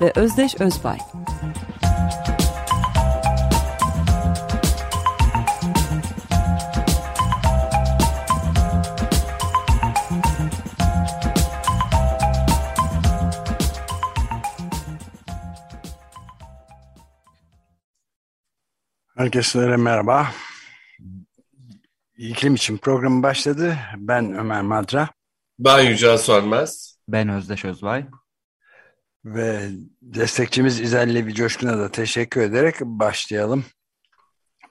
ve Özdeş Özbay. Herkese merhaba. İklim için programı başladı. Ben Ömer Madra. Ben Yücel Sönmez. Ben Özdeş Özbay. Ve destekçimiz İzel Levi Coşkun'a da teşekkür ederek başlayalım.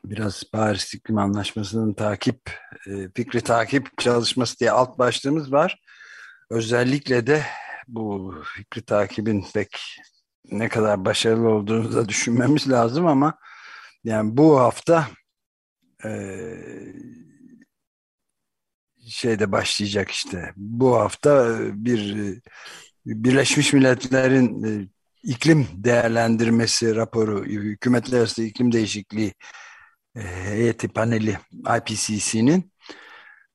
Biraz Paris İklim Anlaşması'nın takip, e, fikri takip çalışması diye alt başlığımız var. Özellikle de bu fikri takibin pek ne kadar başarılı olduğunu da düşünmemiz lazım ama yani bu hafta e, şeyde başlayacak işte. Bu hafta bir Birleşmiş Milletler'in e, iklim değerlendirmesi raporu, hükümetler arası iklim değişikliği e, heyeti paneli IPCC'nin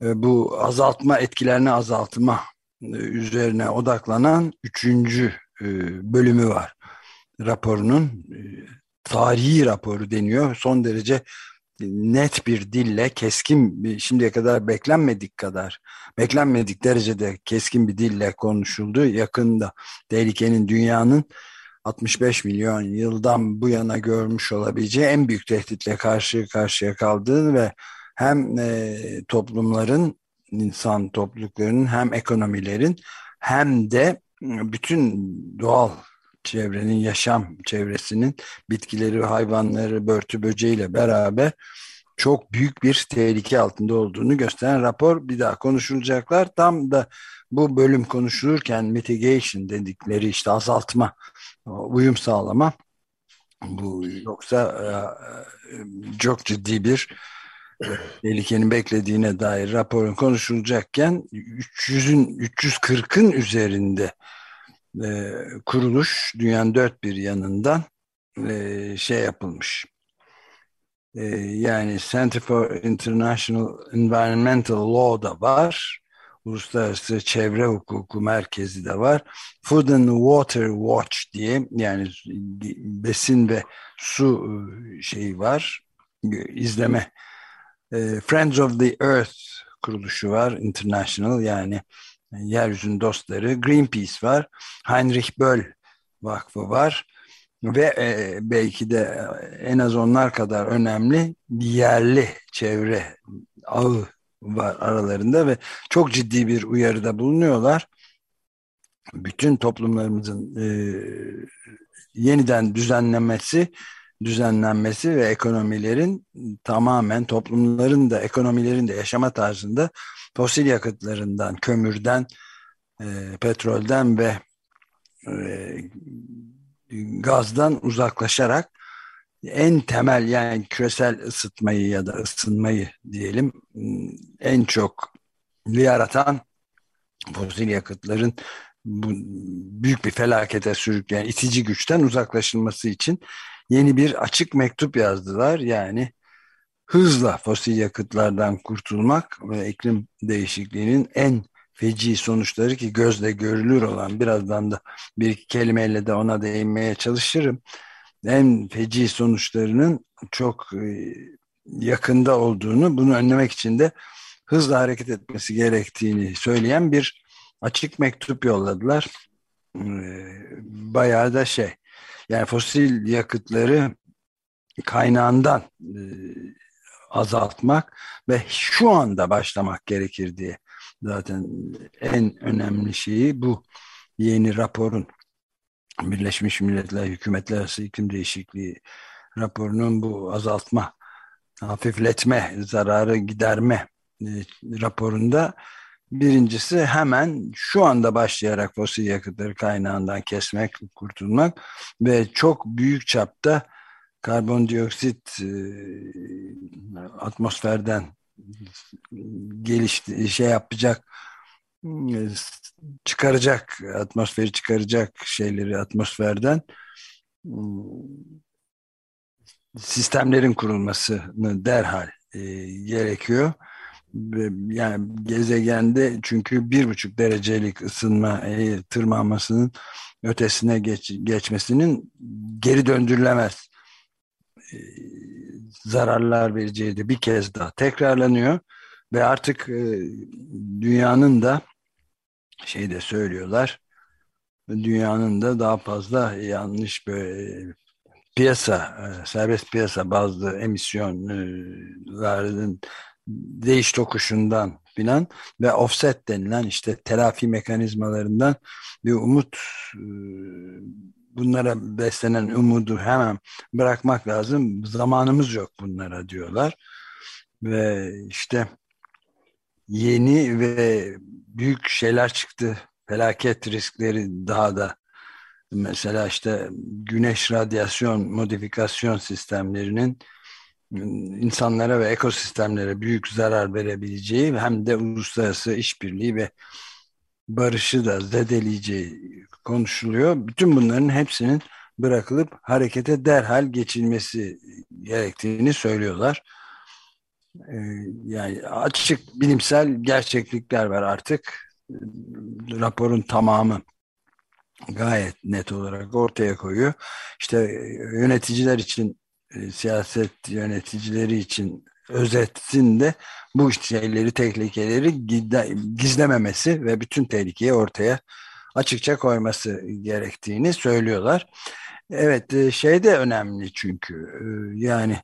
e, bu azaltma etkilerini azaltma üzerine odaklanan üçüncü bölümü var raporunun tarihi raporu deniyor. Son derece net bir dille keskin şimdiye kadar beklenmedik kadar beklenmedik derecede keskin bir dille konuşuldu. Yakında tehlikenin dünyanın 65 milyon yıldan bu yana görmüş olabileceği en büyük tehditle karşı karşıya kaldığını ve hem e, toplumların, insan topluluklarının hem ekonomilerin hem de bütün doğal çevrenin, yaşam çevresinin bitkileri, hayvanları, börtü böceğiyle beraber çok büyük bir tehlike altında olduğunu gösteren rapor bir daha konuşulacaklar. Tam da bu bölüm konuşulurken mitigation dedikleri işte azaltma, uyum sağlama bu yoksa e, e, çok ciddi bir e, tehlikenin beklediğine dair raporun konuşulacakken 300'ün 340'ın üzerinde e, kuruluş dünyanın dört bir yanından e, şey yapılmış. E, yani Center for International Environmental Law da var. Uluslararası Çevre Hukuku Merkezi de var. Food and Water Watch diye yani besin ve su e, şeyi var. izleme. E, Friends of the Earth kuruluşu var. International yani Yeryüzünün Dostları, Greenpeace var, Heinrich Böll Vakfı var ve e, belki de en az onlar kadar önemli yerli çevre ağı var aralarında ve çok ciddi bir uyarıda bulunuyorlar. Bütün toplumlarımızın e, yeniden düzenlemesi, düzenlenmesi ve ekonomilerin tamamen toplumların da ekonomilerin de yaşama tarzında fosil yakıtlarından, kömürden, e, petrolden ve e, gazdan uzaklaşarak en temel yani küresel ısıtmayı ya da ısınmayı diyelim en çok yaratan fosil yakıtların bu büyük bir felakete sürükleyen itici güçten uzaklaşılması için yeni bir açık mektup yazdılar. Yani hızla fosil yakıtlardan kurtulmak ve iklim değişikliğinin en feci sonuçları ki gözle görülür olan birazdan da bir kelimeyle de ona değinmeye çalışırım. En feci sonuçlarının çok e, yakında olduğunu, bunu önlemek için de hızla hareket etmesi gerektiğini söyleyen bir açık mektup yolladılar. E, bayağı da şey, yani fosil yakıtları kaynağından e, azaltmak ve şu anda başlamak gerekir diye. Zaten en önemli şeyi bu yeni raporun Birleşmiş Milletler Hükümetler Arası İklim Değişikliği raporunun bu azaltma, hafifletme, zararı giderme e, raporunda Birincisi hemen şu anda başlayarak fosil yakıtları kaynağından kesmek, kurtulmak ve çok büyük çapta karbondioksit e, atmosferden gelişti şey yapacak çıkaracak atmosferi çıkaracak şeyleri atmosferden sistemlerin kurulmasını derhal e, gerekiyor. Yani gezegende çünkü bir buçuk derecelik ısınma e, tırmanmasının ötesine geç, geçmesinin geri döndürülemez e, zararlar vereceği de bir kez daha tekrarlanıyor. Ve artık e, dünyanın da şey de söylüyorlar dünyanın da daha fazla yanlış böyle piyasa e, serbest piyasa bazı emisyonların değiş tokuşundan filan ve offset denilen işte telafi mekanizmalarından bir umut e, bunlara beslenen umudu hemen bırakmak lazım. Zamanımız yok bunlara diyorlar. Ve işte yeni ve büyük şeyler çıktı. Felaket riskleri daha da mesela işte güneş radyasyon modifikasyon sistemlerinin insanlara ve ekosistemlere büyük zarar verebileceği hem de uluslararası işbirliği ve barışı da zedeleyeceği konuşuluyor. Bütün bunların hepsinin bırakılıp harekete derhal geçilmesi gerektiğini söylüyorlar. Ee, yani açık bilimsel gerçeklikler var artık. Raporun tamamı gayet net olarak ortaya koyuyor. İşte yöneticiler için, e, siyaset yöneticileri için özetsin de bu şeyleri, tehlikeleri gizlememesi ve bütün tehlikeyi ortaya açıkça koyması gerektiğini söylüyorlar. Evet e, şey de önemli çünkü e, yani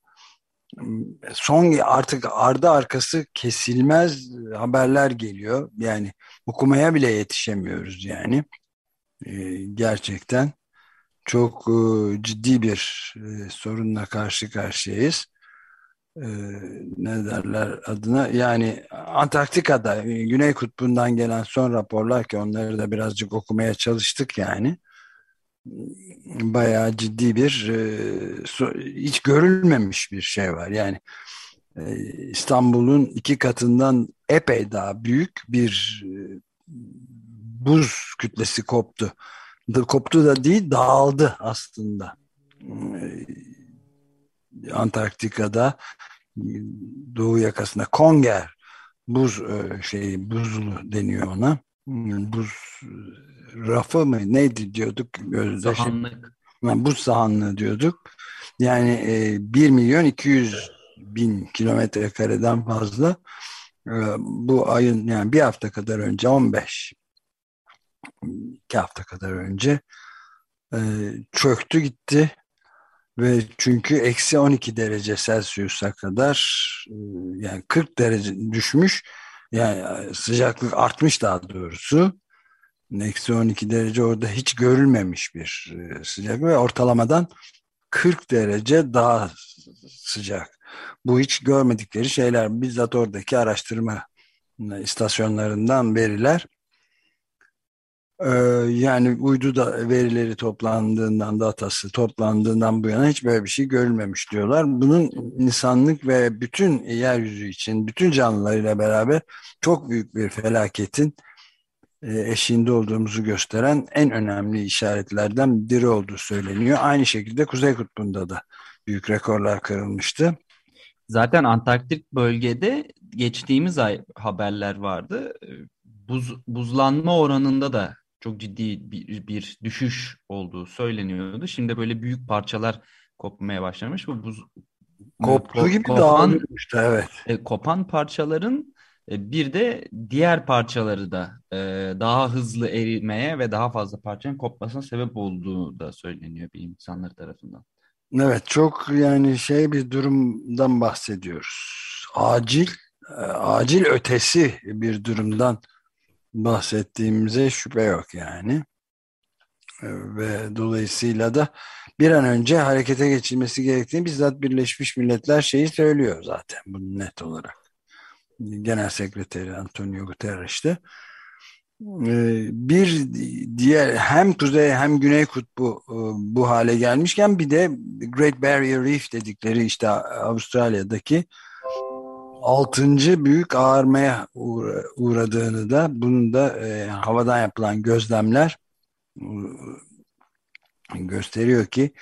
son artık ardı arkası kesilmez haberler geliyor. Yani okumaya bile yetişemiyoruz yani. E, gerçekten çok ciddi bir sorunla karşı karşıyayız. Ne derler adına yani Antarktika'da Güney Kutbu'ndan gelen son raporlar ki onları da birazcık okumaya çalıştık yani bayağı ciddi bir hiç görülmemiş bir şey var. Yani İstanbul'un iki katından epey daha büyük bir buz kütlesi koptu. Koptu da değil dağıldı aslında. Antarktika'da doğu yakasında Konger buz şey buzlu deniyor ona. Buz rafı mı neydi diyorduk? Sahanlık. Buz sahanlığı diyorduk. Yani e, 1 milyon 200 bin kilometre kareden fazla e, bu ayın yani bir hafta kadar önce 15 iki hafta kadar önce e, çöktü gitti ve çünkü eksi 12 derece Celsius'a kadar e, yani 40 derece düşmüş yani sıcaklık artmış daha doğrusu Eksi 12 derece orada hiç görülmemiş bir e, sıcak ve ortalamadan 40 derece daha sıcak. Bu hiç görmedikleri şeyler. Bizzat oradaki araştırma istasyonlarından veriler. Ee, yani uydu da verileri toplandığından, datası toplandığından bu yana hiç böyle bir şey görülmemiş diyorlar. Bunun insanlık ve bütün yeryüzü için, bütün canlılarıyla beraber çok büyük bir felaketin e, eşiğinde olduğumuzu gösteren en önemli işaretlerden biri olduğu söyleniyor. Aynı şekilde Kuzey Kutbu'nda da büyük rekorlar kırılmıştı. Zaten Antarktik bölgede geçtiğimiz ay haberler vardı. Buz, buzlanma oranında da çok ciddi bir, bir düşüş olduğu söyleniyordu. Şimdi böyle büyük parçalar kopmaya başlamış. Bu buz koptu gibi kopan, evet. E, kopan parçaların e, bir de diğer parçaları da e, daha hızlı erimeye ve daha fazla parçanın kopmasına sebep olduğu da söyleniyor bilim insanları tarafından. Evet çok yani şey bir durumdan bahsediyoruz. Acil, e, acil ötesi bir durumdan bahsettiğimize şüphe yok yani. Ve dolayısıyla da bir an önce harekete geçilmesi gerektiğini bizzat Birleşmiş Milletler şeyi söylüyor zaten bunu net olarak. Genel Sekreteri Antonio Guterres'te. Ee, bir diğer hem kuzey hem güney kutbu e, bu hale gelmişken bir de Great Barrier Reef dedikleri işte Avustralya'daki altıncı büyük ağarmaya uğradığını da bunun da e, havadan yapılan gözlemler e, gösteriyor ki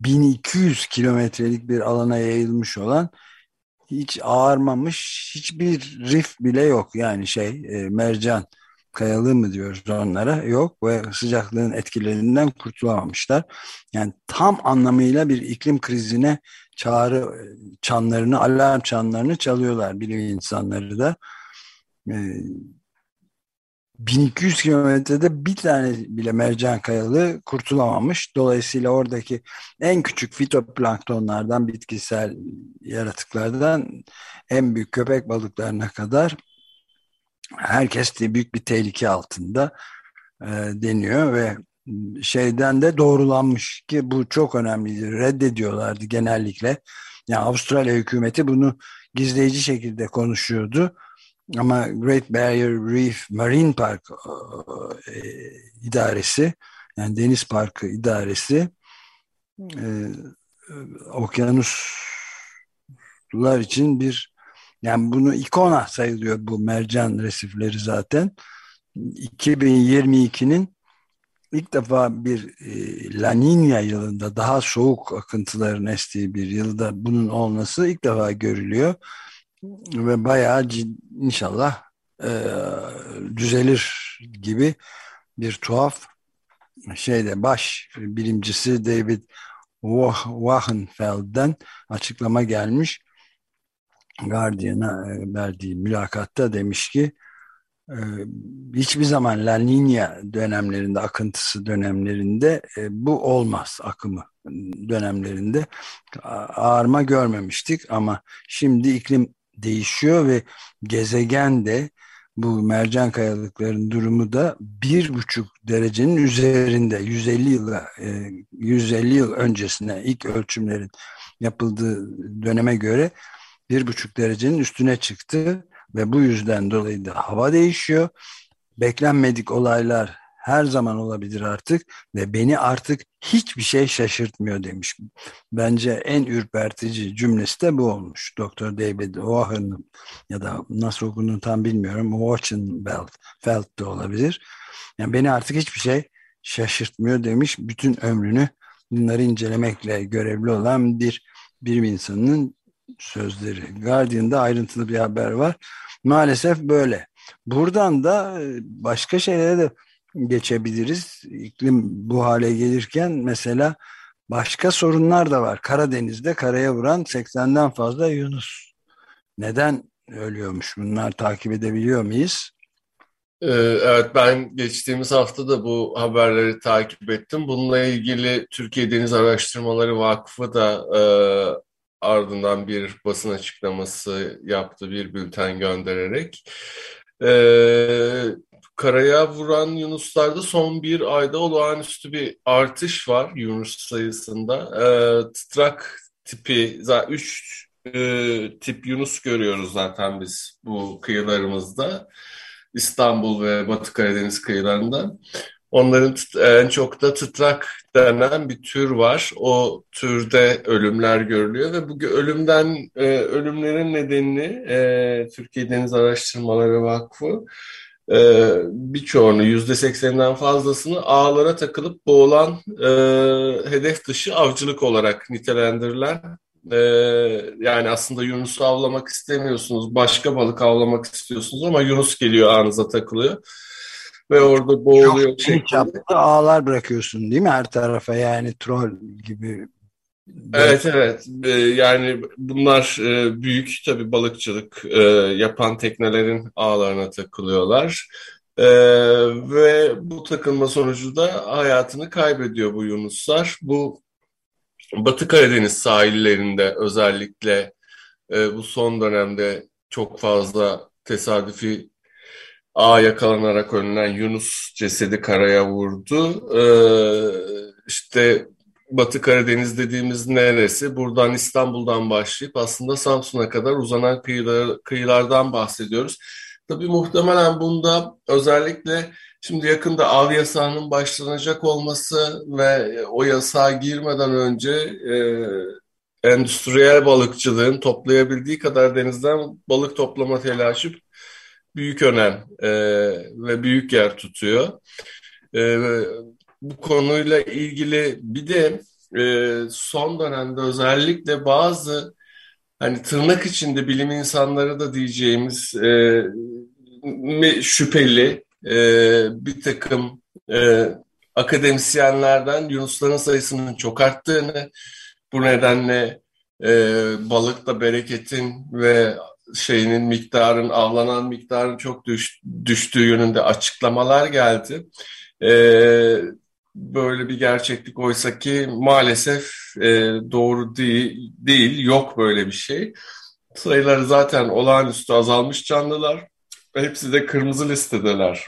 1200 kilometrelik bir alana yayılmış olan hiç ağarmamış hiçbir rif bile yok. Yani şey e, mercan kayalığı mı diyoruz onlara yok ve sıcaklığın etkilerinden kurtulamamışlar. Yani tam anlamıyla bir iklim krizine çağrı çanlarını, alarm çanlarını çalıyorlar bilim insanları da. E, 1200 kilometrede bir tane bile mercan kayalığı kurtulamamış. Dolayısıyla oradaki en küçük fitoplanktonlardan, bitkisel yaratıklardan en büyük köpek balıklarına kadar herkes de büyük bir tehlike altında e, deniyor ve şeyden de doğrulanmış ki bu çok önemlidir. Reddediyorlardı genellikle. Yani Avustralya hükümeti bunu gizleyici şekilde konuşuyordu. Ama Great Barrier Reef Marine Park e, idaresi yani Deniz Parkı idaresi e, okyanuslar için bir yani bunu ikona sayılıyor bu mercan resifleri zaten. 2022'nin ilk defa bir e, La Nina yılında daha soğuk akıntıların estiği bir yılda bunun olması ilk defa görülüyor. Ve bayağı inşallah e, düzelir gibi bir tuhaf şeyde baş bilimcisi David Wachenfeld'den açıklama gelmiş. Guardian'a e, verdiği mülakatta demiş ki e, hiçbir zaman La Nina dönemlerinde, akıntısı dönemlerinde e, bu olmaz akımı dönemlerinde. Ağarma görmemiştik ama şimdi iklim değişiyor ve gezegen de bu mercan kayalıkların durumu da bir buçuk derecenin üzerinde. 150 yıl 150 yıl öncesine ilk ölçümlerin yapıldığı döneme göre bir buçuk derecenin üstüne çıktı ve bu yüzden dolayı da hava değişiyor. Beklenmedik olaylar her zaman olabilir artık ve beni artık hiçbir şey şaşırtmıyor demiş. Bence en ürpertici cümlesi de bu olmuş. Dr. David Owen'ın ya da nasıl okunduğunu tam bilmiyorum. Wachenfeld Felt de olabilir. Yani beni artık hiçbir şey şaşırtmıyor demiş. Bütün ömrünü bunları incelemekle görevli olan bir bilim insanının sözleri. Guardian'da ayrıntılı bir haber var. Maalesef böyle. Buradan da e, başka şeylere de geçebiliriz. İklim bu hale gelirken mesela başka sorunlar da var. Karadeniz'de karaya vuran 80'den fazla Yunus. Neden ölüyormuş bunlar takip edebiliyor muyuz? Ee, evet ben geçtiğimiz hafta da bu haberleri takip ettim. Bununla ilgili Türkiye Deniz Araştırmaları Vakfı da e, ardından bir basın açıklaması yaptı, bir bülten göndererek. Ee, karaya vuran yunuslarda son bir ayda olağanüstü bir artış var yunus sayısında. Ee, tıtrak tipi, zaten üç e, tip yunus görüyoruz zaten biz bu kıyılarımızda. İstanbul ve Batı Karadeniz kıyılarında. Onların en çok da tıtrak denen bir tür var. O türde ölümler görülüyor ve bu ölümden e, ölümlerin nedenini e, Türkiye Deniz Araştırmaları Vakfı e, birçoğunu yüzde sekseninden fazlasını ağlara takılıp boğulan e, hedef dışı avcılık olarak nitelendirilen e, yani aslında Yunus'u avlamak istemiyorsunuz başka balık avlamak istiyorsunuz ama Yunus geliyor ağınıza takılıyor ve orada boğuluyor. Çok çapta ağlar bırakıyorsun değil mi her tarafa yani troll gibi. Evet evet ee, yani bunlar e, büyük tabi balıkçılık e, yapan teknelerin ağlarına takılıyorlar. Ee, ve bu takılma sonucu da hayatını kaybediyor bu yunuslar. Bu Batı Karadeniz sahillerinde özellikle e, bu son dönemde çok fazla tesadüfi A yakalanarak önünen Yunus cesedi karaya vurdu. Ee, işte Batı Karadeniz dediğimiz neresi? Buradan İstanbul'dan başlayıp aslında Samsun'a kadar uzanan kıyılar, kıyılardan bahsediyoruz. Tabii muhtemelen bunda özellikle şimdi yakında av yasağının başlanacak olması ve o yasağa girmeden önce e, endüstriyel balıkçılığın toplayabildiği kadar denizden balık toplama telaşı büyük önem e, ve büyük yer tutuyor. E, bu konuyla ilgili bir de e, son dönemde özellikle bazı hani tırnak içinde bilim insanları da diyeceğimiz e, şüpheli e, bir takım e, akademisyenlerden yunusların sayısının çok arttığını, bu nedenle e, balıkla bereketin ve şeyinin miktarın, avlanan miktarın çok düş, düştüğü yönünde açıklamalar geldi. E, böyle bir gerçeklik oysa ki maalesef e, doğru değil, değil, yok böyle bir şey. Sayıları zaten olağanüstü azalmış canlılar. Hepsi de kırmızı listedeler.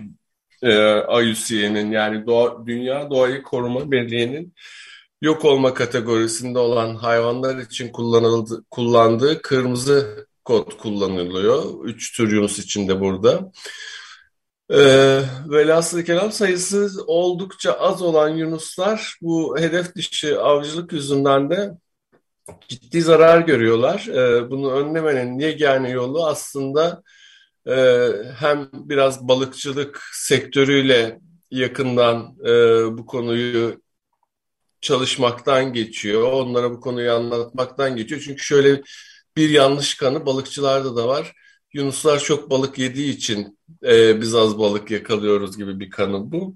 E, IUCN'in yani Doğa, Dünya Doğayı Koruma Birliği'nin yok olma kategorisinde olan hayvanlar için kullanıldı, kullandığı kırmızı kod kullanılıyor. Üç tür yunus içinde burada. Ee, velhasıl kelam sayısı oldukça az olan yunuslar bu hedef dışı avcılık yüzünden de ciddi zarar görüyorlar. Ee, bunu önlemenin yegane yolu aslında e, hem biraz balıkçılık sektörüyle yakından e, bu konuyu çalışmaktan geçiyor. Onlara bu konuyu anlatmaktan geçiyor. Çünkü şöyle bir yanlış kanı balıkçılarda da var. Yunuslar çok balık yediği için e, biz az balık yakalıyoruz gibi bir kanı bu.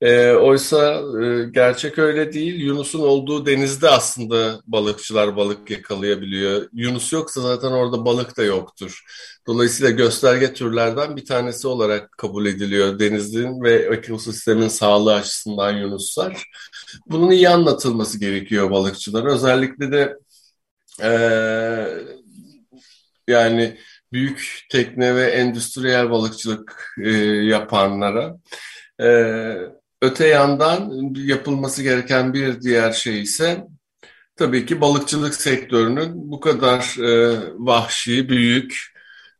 E, oysa e, gerçek öyle değil. Yunus'un olduğu denizde aslında balıkçılar balık yakalayabiliyor. Yunus yoksa zaten orada balık da yoktur. Dolayısıyla gösterge türlerden bir tanesi olarak kabul ediliyor denizin ve ekosistemin sağlığı açısından Yunuslar. Bunun iyi anlatılması gerekiyor balıkçılara. Özellikle de e, yani büyük tekne ve endüstriyel balıkçılık e, yapanlara. E, öte yandan yapılması gereken bir diğer şey ise tabii ki balıkçılık sektörünün bu kadar e, vahşi, büyük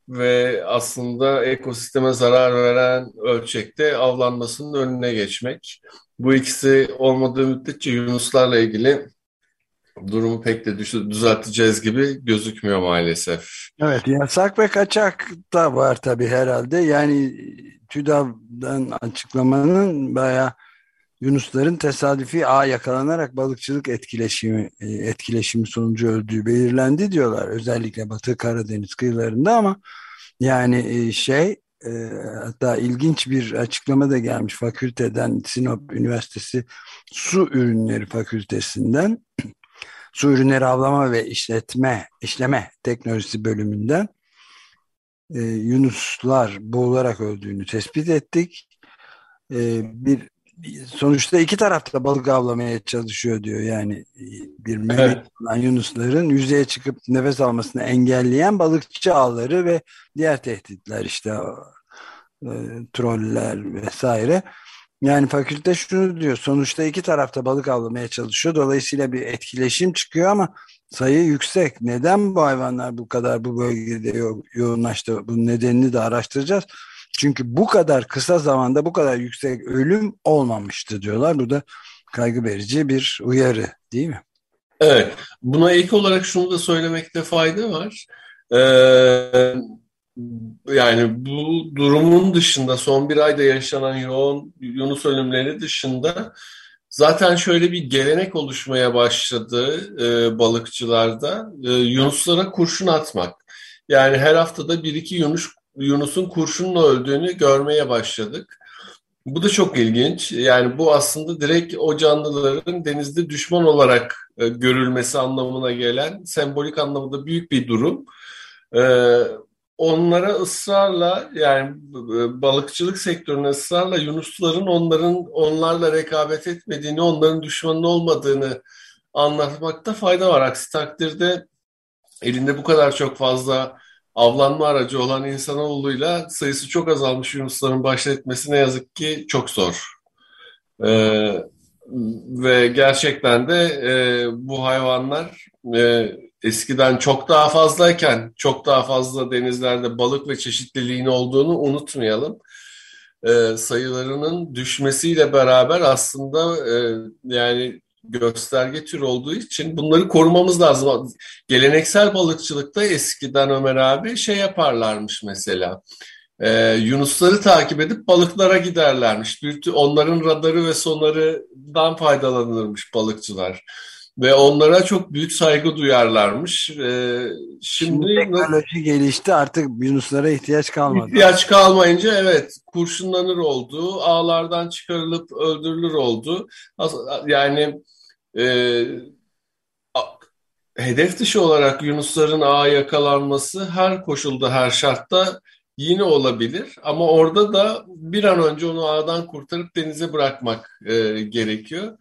ve aslında ekosisteme zarar veren ölçekte avlanmasının önüne geçmek. Bu ikisi olmadığı müddetçe yunuslarla ilgili durumu pek de düzelteceğiz gibi gözükmüyor maalesef. Evet yasak ve kaçak da var tabii herhalde. Yani TÜDAV'dan açıklamanın bayağı Yunusların tesadüfi ağ yakalanarak balıkçılık etkileşimi e, etkileşimi sonucu öldüğü belirlendi diyorlar. Özellikle Batı Karadeniz kıyılarında ama yani e, şey e, hatta ilginç bir açıklama da gelmiş fakülteden Sinop Üniversitesi Su Ürünleri Fakültesinden su ürünleri avlama ve işletme işleme teknolojisi bölümünden e, yunuslar boğularak öldüğünü tespit ettik. E, bir sonuçta iki tarafta balık avlamaya çalışıyor diyor. Yani bir memek evet. yunusların yüzeye çıkıp nefes almasını engelleyen balıkçı ağları ve diğer tehditler işte e, troller vesaire. Yani fakülte şunu diyor sonuçta iki tarafta balık avlamaya çalışıyor. Dolayısıyla bir etkileşim çıkıyor ama sayı yüksek. Neden bu hayvanlar bu kadar bu bölgede yo yoğunlaştı? Bunun nedenini de araştıracağız. Çünkü bu kadar kısa zamanda bu kadar yüksek ölüm olmamıştı diyorlar. Bu da kaygı verici bir uyarı değil mi? Evet. Buna ilk olarak şunu da söylemekte fayda var. Ee, yani bu durumun dışında son bir ayda yaşanan yoğun Yunus ölümleri dışında zaten şöyle bir gelenek oluşmaya başladı e, balıkçılarda e, Yunuslara kurşun atmak. Yani her haftada bir iki Yunus Yunus'un kurşunla öldüğünü görmeye başladık. Bu da çok ilginç. Yani bu aslında direkt o canlıların denizde düşman olarak e, görülmesi anlamına gelen sembolik anlamda büyük bir durum. E, onlara ısrarla yani e, balıkçılık sektörüne ısrarla Yunusların onların onlarla rekabet etmediğini, onların düşmanı olmadığını anlatmakta fayda var. Aksi takdirde elinde bu kadar çok fazla avlanma aracı olan insanoğluyla sayısı çok azalmış Yunusların baş etmesi ne yazık ki çok zor. Ee, ve gerçekten de e, bu hayvanlar e, eskiden çok daha fazlayken çok daha fazla denizlerde balık ve çeşitliliğin olduğunu unutmayalım. E, sayılarının düşmesiyle beraber aslında e, yani gösterge tür olduğu için bunları korumamız lazım. Geleneksel balıkçılıkta eskiden Ömer abi şey yaparlarmış mesela. Ee, Yunusları takip edip balıklara giderlermiş. Onların radarı ve sonarından faydalanırmış balıkçılar. Ve onlara çok büyük saygı duyarlarmış. Ee, şimdi, şimdi teknoloji gelişti artık Yunuslara ihtiyaç kalmadı. İhtiyaç kalmayınca evet kurşunlanır oldu, ağlardan çıkarılıp öldürülür oldu. Yani e, hedef dışı olarak Yunusların ağa yakalanması her koşulda, her şartta yine olabilir. Ama orada da bir an önce onu ağdan kurtarıp denize bırakmak e, gerekiyor.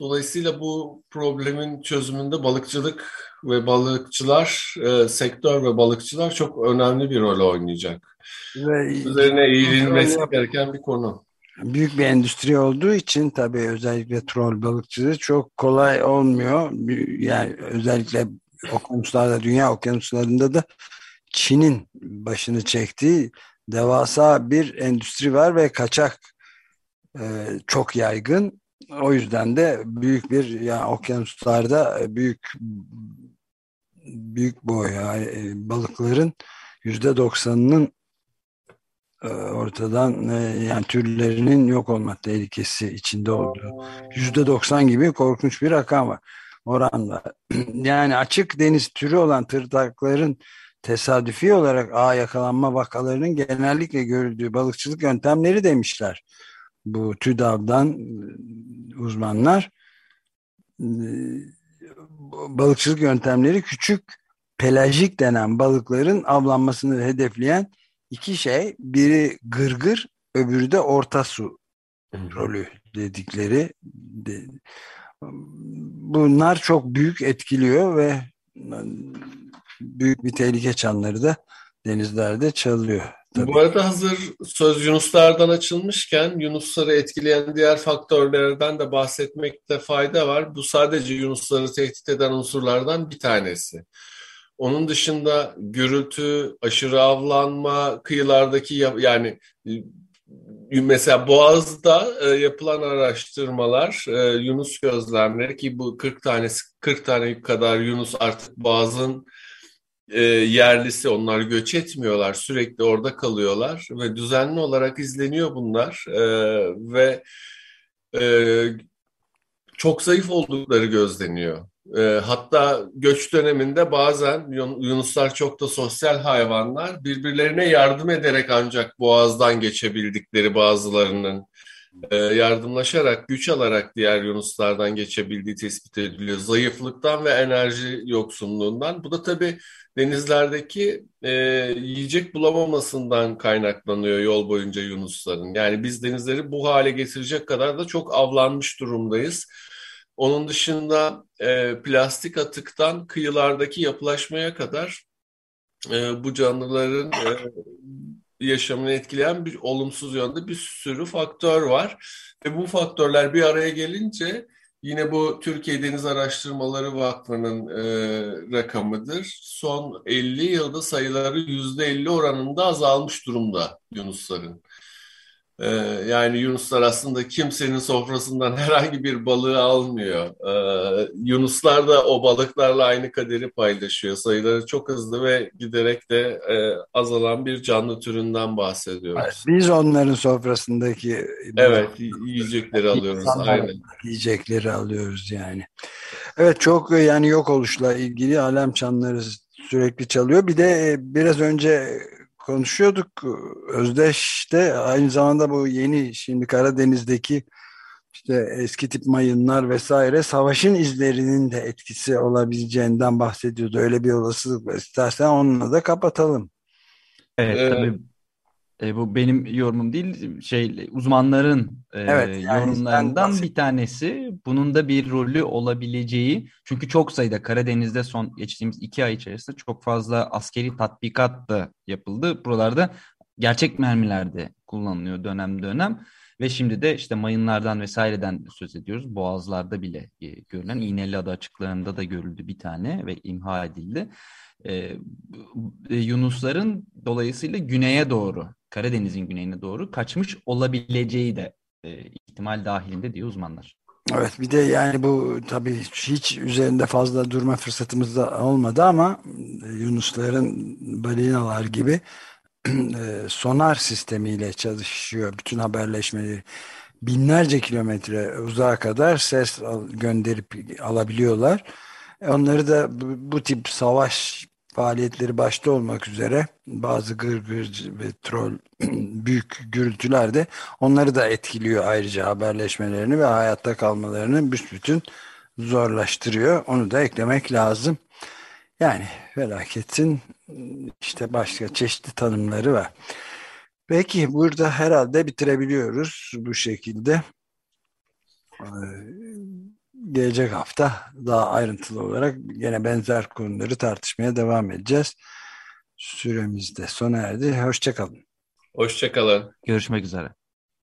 Dolayısıyla bu problemin çözümünde balıkçılık ve balıkçılar, e, sektör ve balıkçılar çok önemli bir rol oynayacak. Ve Üzerine eğilinmesi gereken bir konu büyük bir endüstri olduğu için tabii özellikle troll balıkçılığı çok kolay olmuyor. Yani özellikle okyanuslarda, dünya okyanuslarında da Çin'in başını çektiği devasa bir endüstri var ve kaçak e, çok yaygın. O yüzden de büyük bir yani okyanuslarda büyük büyük boy yani e, balıkların yüzde doksanının e, ortadan e, yani türlerinin yok olma tehlikesi içinde olduğu yüzde doksan gibi korkunç bir rakam var oranda. Yani açık deniz türü olan tırtakların tesadüfi olarak ağ yakalanma vakalarının genellikle görüldüğü balıkçılık yöntemleri demişler. Bu TÜDAV'dan e, uzmanlar balıkçılık yöntemleri küçük pelajik denen balıkların avlanmasını hedefleyen iki şey biri gırgır öbürü de orta su rolü dedikleri de, bunlar çok büyük etkiliyor ve büyük bir tehlike çanları da denizlerde çalıyor. Tabii. Bu arada hazır söz Yunuslardan açılmışken Yunusları etkileyen diğer faktörlerden de bahsetmekte fayda var. Bu sadece Yunusları tehdit eden unsurlardan bir tanesi. Onun dışında gürültü, aşırı avlanma, kıyılardaki yani mesela Boğaz'da e, yapılan araştırmalar, e, Yunus gözlemleri ki bu 40 tane 40 tane kadar Yunus artık Boğaz'ın e, yerlisi onlar göç etmiyorlar sürekli orada kalıyorlar ve düzenli olarak izleniyor bunlar e, ve e, çok zayıf oldukları gözleniyor. E, hatta göç döneminde bazen yunuslar çok da sosyal hayvanlar birbirlerine yardım ederek ancak boğazdan geçebildikleri bazılarının yardımlaşarak güç alarak diğer yunuslardan geçebildiği tespit ediliyor. Zayıflıktan ve enerji yoksunluğundan. Bu da tabii denizlerdeki e, yiyecek bulamamasından kaynaklanıyor yol boyunca yunusların. Yani biz denizleri bu hale getirecek kadar da çok avlanmış durumdayız. Onun dışında e, plastik atıktan kıyılardaki yapılaşmaya kadar e, bu canlıların e, yaşamını etkileyen bir olumsuz yönde bir sürü faktör var. Ve bu faktörler bir araya gelince yine bu Türkiye Deniz Araştırmaları Vakfı'nın e, rakamıdır. Son 50 yılda sayıları %50 oranında azalmış durumda Yunusların. Ee, yani Yunuslar aslında kimsenin sofrasından herhangi bir balığı almıyor. Ee, Yunuslar da o balıklarla aynı kaderi paylaşıyor. Sayıları çok hızlı ve giderek de e, azalan bir canlı türünden bahsediyoruz. Biz onların sofrasındaki evet yiyecekleri alıyoruz. Aynen. Yiyecekleri alıyoruz yani. Evet çok yani yok oluşla ilgili alem çanları sürekli çalıyor. Bir de e, biraz önce konuşuyorduk. Özdeş'te aynı zamanda bu yeni şimdi Karadeniz'deki işte eski tip mayınlar vesaire savaşın izlerinin de etkisi olabileceğinden bahsediyordu. Öyle bir olasılık var. İstersen onunla da kapatalım. Evet, tabii e, bu benim yorumum değil, şey uzmanların e, evet, yani yorumlarından bir tanesi. Bunun da bir rolü olabileceği. Çünkü çok sayıda Karadeniz'de son geçtiğimiz iki ay içerisinde çok fazla askeri tatbikat da yapıldı. Buralarda gerçek mermiler de kullanılıyor dönem dönem. Ve şimdi de işte mayınlardan vesaireden söz ediyoruz. Boğazlarda bile e, görülen İğneli Ada açıklarında da görüldü bir tane ve imha edildi. E, e, Yunusların dolayısıyla güneye doğru, Karadeniz'in güneyine doğru kaçmış olabileceği de e, ihtimal dahilinde diyor uzmanlar. Evet bir de yani bu tabii hiç üzerinde fazla durma fırsatımız da olmadı ama e, Yunusların balinalar gibi e, sonar sistemiyle çalışıyor bütün haberleşmeleri. Binlerce kilometre uzağa kadar ses gönderip alabiliyorlar. Onları da bu, bu tip savaş faaliyetleri başta olmak üzere bazı gırgır ve troll büyük gürültüler de onları da etkiliyor ayrıca haberleşmelerini ve hayatta kalmalarını büsbütün zorlaştırıyor. Onu da eklemek lazım. Yani felaketin işte başka çeşitli tanımları var. Peki burada herhalde bitirebiliyoruz bu şekilde. Gelecek hafta daha ayrıntılı olarak yine benzer konuları tartışmaya devam edeceğiz. Süremiz de sona erdi. Hoşçakalın. Hoşçakalın. Görüşmek üzere.